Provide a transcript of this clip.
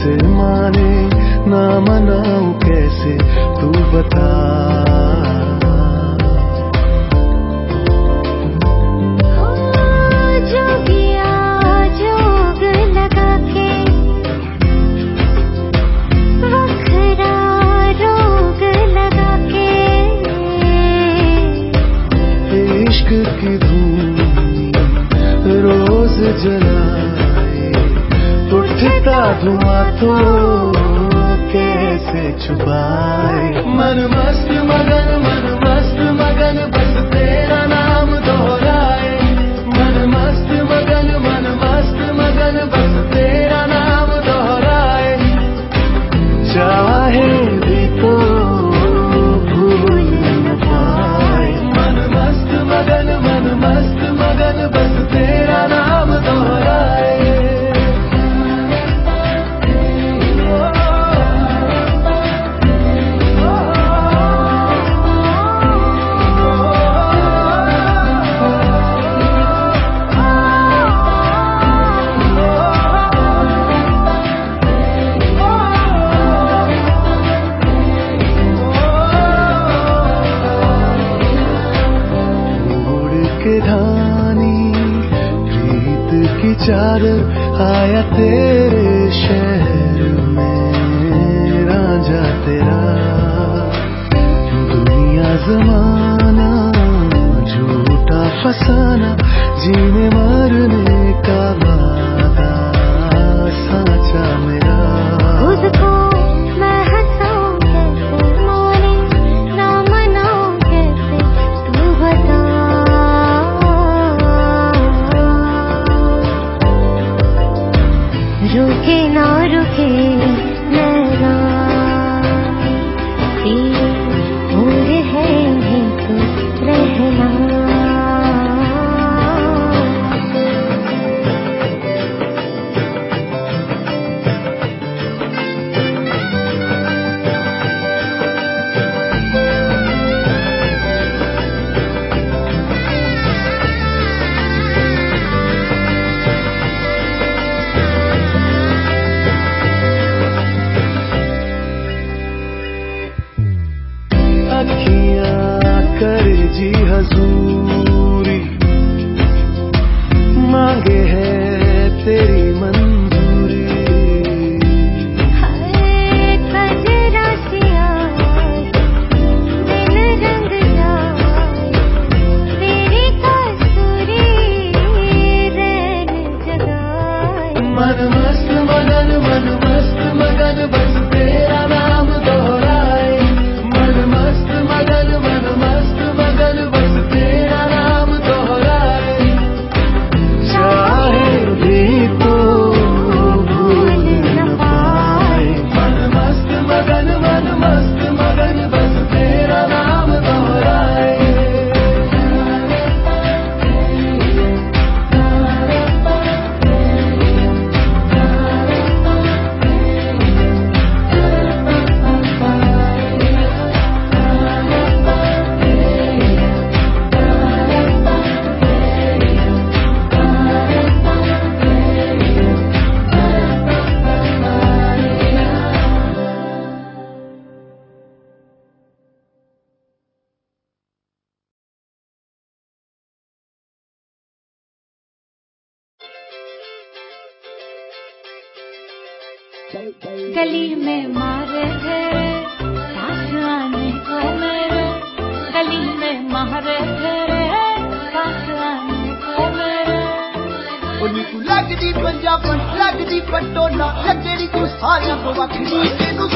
कैसे माने? ना मनाऊ कैसे? तू बता उठता धुआँ तो कैसे छुपाए? मन मस्त मगन मन मस्त मगन बस तेरा चादर आया तेरे शहर में राजा तेरा। दुनिया जमाना झूठा फसाना जीने मरने का रुके ना रुके जी हजूरी मांगे है तेरी मंजूरी। मन मस्त मगन मन मस्त मगन बस गली में मारे तेरे पास आने को मेरे गली में मारे तेरे पास आने को मेरे ਉਹਨੂੰ ਤੂੰ ਲੱਗਦੀ ਪੰਜਾਬਣ ਲੱਗਦੀ ਪਟੋਲਾ ਲੱਗੜੀ ਤੂੰ ਸਾਰਿਆਂ ਤੋਂ ਵੱਖਰੀ ਤੈਨੂੰ